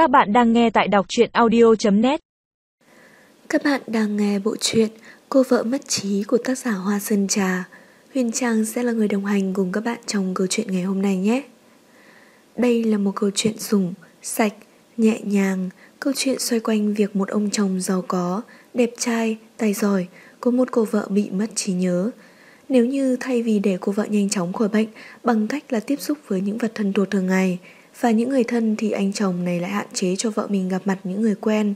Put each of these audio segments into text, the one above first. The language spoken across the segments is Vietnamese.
Các bạn đang nghe tại đọc truyện audio.net Các bạn đang nghe bộ truyện Cô vợ mất trí của tác giả Hoa Sơn Trà. Huyền Trang sẽ là người đồng hành cùng các bạn trong câu chuyện ngày hôm nay nhé. Đây là một câu chuyện sủng, sạch, nhẹ nhàng, câu chuyện xoay quanh việc một ông chồng giàu có, đẹp trai, tài giỏi, có một cô vợ bị mất trí nhớ. Nếu như thay vì để cô vợ nhanh chóng khỏi bệnh bằng cách là tiếp xúc với những vật thân thuộc thường ngày, và những người thân thì anh chồng này lại hạn chế cho vợ mình gặp mặt những người quen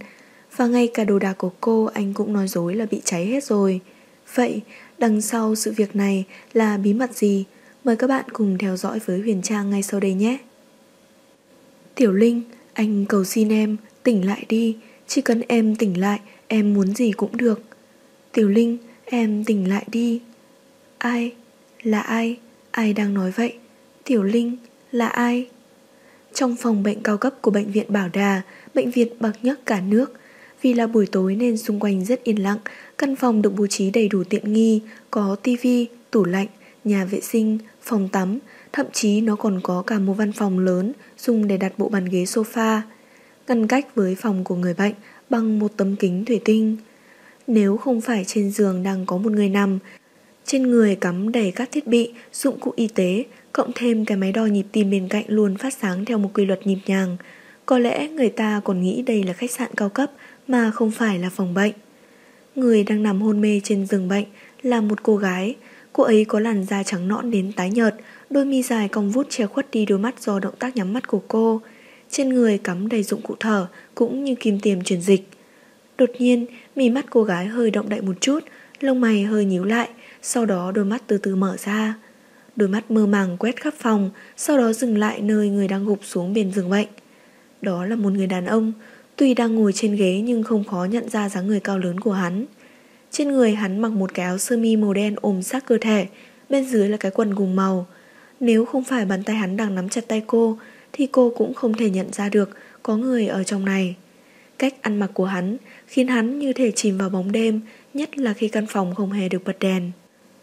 Và ngay cả đồ đạc của cô anh cũng nói dối là bị cháy hết rồi Vậy đằng sau sự việc này là bí mật gì? Mời các bạn cùng theo dõi với Huyền Trang ngay sau đây nhé Tiểu Linh, anh cầu xin em, tỉnh lại đi Chỉ cần em tỉnh lại, em muốn gì cũng được Tiểu Linh, em tỉnh lại đi Ai? Là ai? Ai đang nói vậy? Tiểu Linh, là ai? Trong phòng bệnh cao cấp của bệnh viện Bảo Đà, bệnh viện bậc nhất cả nước, vì là buổi tối nên xung quanh rất yên lặng, căn phòng được bố trí đầy đủ tiện nghi, có tivi, tủ lạnh, nhà vệ sinh, phòng tắm, thậm chí nó còn có cả một văn phòng lớn dùng để đặt bộ bàn ghế sofa, ngăn cách với phòng của người bệnh bằng một tấm kính thủy tinh. Nếu không phải trên giường đang có một người nằm, trên người cắm đầy các thiết bị, dụng cụ y tế, cộng thêm cái máy đo nhịp tim bên cạnh luôn phát sáng theo một quy luật nhịp nhàng. Có lẽ người ta còn nghĩ đây là khách sạn cao cấp mà không phải là phòng bệnh. Người đang nằm hôn mê trên giường bệnh là một cô gái. Cô ấy có làn da trắng nõn đến tái nhợt, đôi mi dài cong vút che khuất đi đôi mắt do động tác nhắm mắt của cô. Trên người cắm đầy dụng cụ thở cũng như kim tiêm truyền dịch. Đột nhiên, mí mắt cô gái hơi động đậy một chút, lông mày hơi nhíu lại, sau đó đôi mắt từ từ mở ra. Đôi mắt mơ màng quét khắp phòng, Sau đó dừng lại nơi người đang gục xuống bên giường bệnh. Đó là một người đàn ông, Tuy đang ngồi trên ghế nhưng không khó nhận ra dáng người cao lớn của hắn. Trên người hắn mặc một cái áo sơ mi màu đen ôm sát cơ thể, Bên dưới là cái quần cùng màu. Nếu không phải bàn tay hắn đang nắm chặt tay cô, Thì cô cũng không thể nhận ra được Có người ở trong này. Cách ăn mặc của hắn Khiến hắn như thể chìm vào bóng đêm, Nhất là khi căn phòng không hề được bật đèn.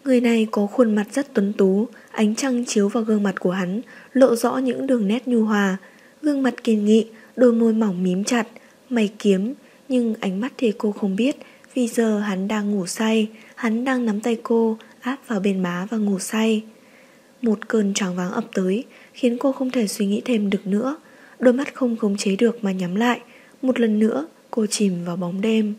Người này có khuôn mặt rất tuấn tú, ánh trăng chiếu vào gương mặt của hắn, lộ rõ những đường nét nhu hòa. Gương mặt kiên nghị, đôi môi mỏng mím chặt, mày kiếm, nhưng ánh mắt thì cô không biết, vì giờ hắn đang ngủ say, hắn đang nắm tay cô, áp vào bên má và ngủ say. Một cơn choáng váng ập tới, khiến cô không thể suy nghĩ thêm được nữa. Đôi mắt không khống chế được mà nhắm lại, một lần nữa cô chìm vào bóng đêm.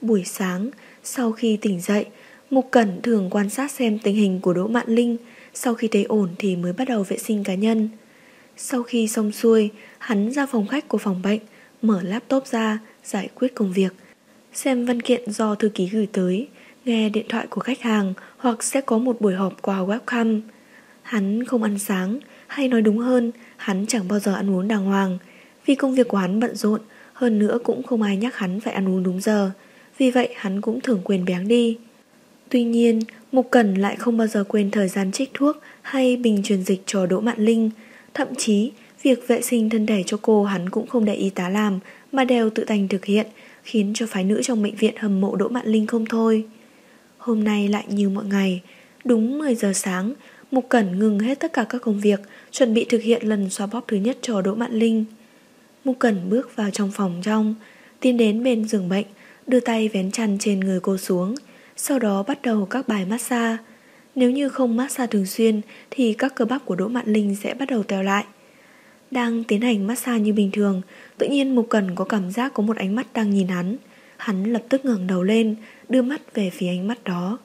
Buổi sáng, sau khi tỉnh dậy, Mục Cẩn thường quan sát xem tình hình của Đỗ Mạn Linh, sau khi thấy ổn thì mới bắt đầu vệ sinh cá nhân. Sau khi xong xuôi, hắn ra phòng khách của phòng bệnh, mở laptop ra, giải quyết công việc. Xem văn kiện do thư ký gửi tới, nghe điện thoại của khách hàng hoặc sẽ có một buổi họp qua webcam. Hắn không ăn sáng, hay nói đúng hơn, hắn chẳng bao giờ ăn uống đàng hoàng. Vì công việc của hắn bận rộn, hơn nữa cũng không ai nhắc hắn phải ăn uống đúng giờ. Vì vậy hắn cũng thường quên béng đi. Tuy nhiên, Mục Cẩn lại không bao giờ quên thời gian trích thuốc hay bình truyền dịch cho Đỗ Mạn Linh. Thậm chí, việc vệ sinh thân thể cho cô hắn cũng không để y tá làm mà đều tự thành thực hiện, khiến cho phái nữ trong bệnh viện hâm mộ Đỗ Mạn Linh không thôi. Hôm nay lại như mọi ngày, đúng 10 giờ sáng, Mục Cẩn ngừng hết tất cả các công việc, chuẩn bị thực hiện lần xoa bóp thứ nhất cho Đỗ Mạn Linh. Mục Cẩn bước vào trong phòng trong, tiến đến bên giường bệnh, đưa tay vén chăn trên người cô xuống, sau đó bắt đầu các bài massage. Nếu như không massage thường xuyên thì các cơ bắp của Đỗ Mạn Linh sẽ bắt đầu teo lại. Đang tiến hành massage như bình thường, tự nhiên Mục Cần có cảm giác có một ánh mắt đang nhìn hắn. Hắn lập tức ngẩng đầu lên, đưa mắt về phía ánh mắt đó.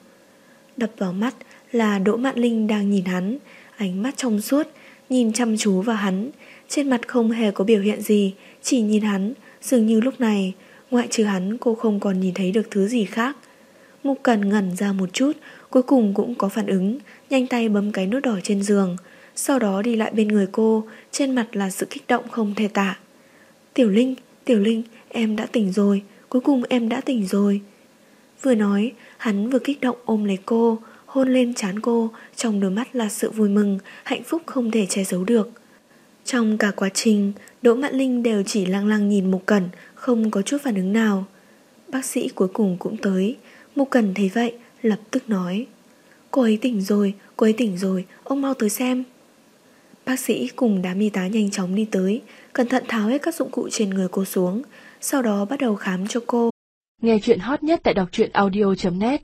Đập vào mắt là Đỗ Mạn Linh đang nhìn hắn, ánh mắt trong suốt, nhìn chăm chú vào hắn. Trên mặt không hề có biểu hiện gì, chỉ nhìn hắn, dường như lúc này, ngoại trừ hắn cô không còn nhìn thấy được thứ gì khác. Mục Cần ngẩn ra một chút, cuối cùng cũng có phản ứng, nhanh tay bấm cái nút đỏ trên giường, sau đó đi lại bên người cô, trên mặt là sự kích động không thể tả. Tiểu Linh, Tiểu Linh, em đã tỉnh rồi, cuối cùng em đã tỉnh rồi. Vừa nói, hắn vừa kích động ôm lấy cô, hôn lên trán cô, trong đôi mắt là sự vui mừng, hạnh phúc không thể che giấu được. Trong cả quá trình, Đỗ Mạn Linh đều chỉ lăng lăng nhìn Mục Cẩn, không có chút phản ứng nào. Bác sĩ cuối cùng cũng tới, Mục Cần thấy vậy, lập tức nói. Cô ấy tỉnh rồi, cô ấy tỉnh rồi, ông mau tới xem. Bác sĩ cùng đám y tá nhanh chóng đi tới, cẩn thận tháo hết các dụng cụ trên người cô xuống, sau đó bắt đầu khám cho cô. Nghe chuyện hot nhất tại đọc truyện audio.net